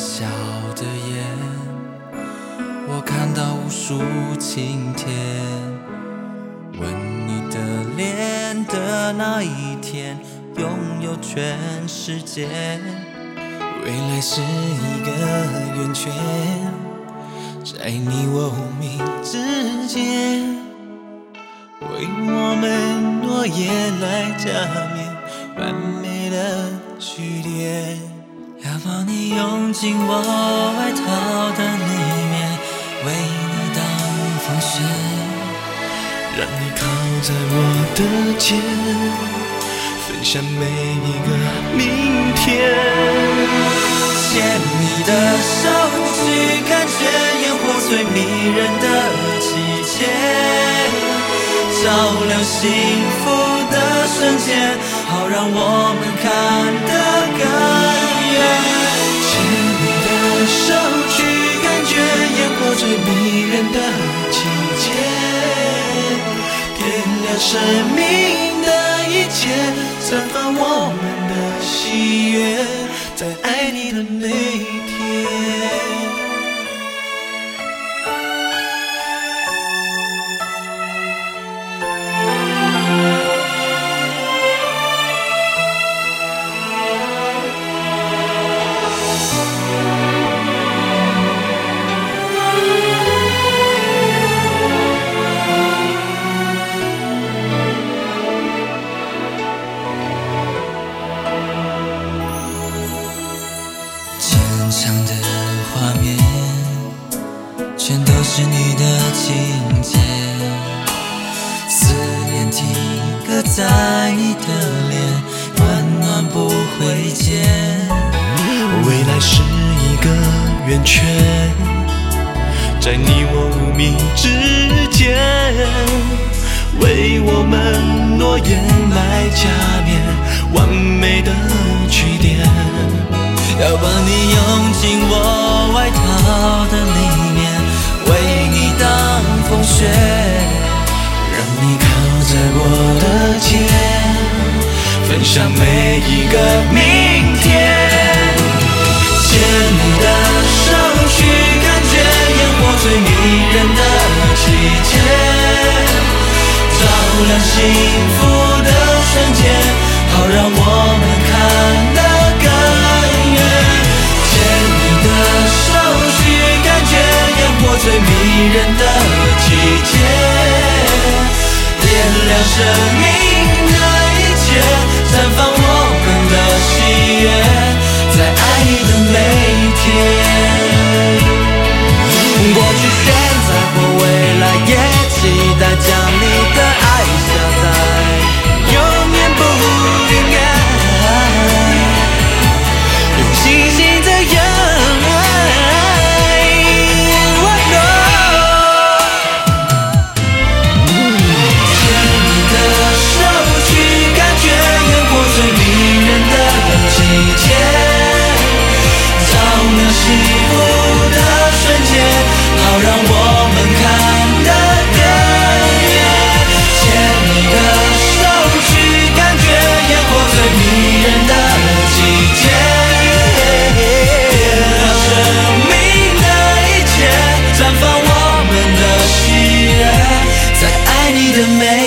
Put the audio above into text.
笑的眼，我看到无数晴天。吻你的脸的那一天，拥有全世界。未来是一个圆圈，在你我无名之间，为我们诺言来加冕。你拥进我外套的里面，为你挡风雪，让你靠在我的肩，分享每一个明天。牵你的手去看见烟火最迷人的季节，照亮幸福的瞬间，好让我们看得更迷人的季节，点亮生命的一切，散发我们的喜悦，在爱你的每一天。长的画面，全都是你的情节。思念定格在你的脸，温暖不会减。未来是一个圆圈，在你我无名之间，为我们诺言来加冕，完美的句点。雪，让你靠在我的肩，分享每一个明天。牵你的手去感觉烟火最迷人的季节，照亮幸福点亮你的美。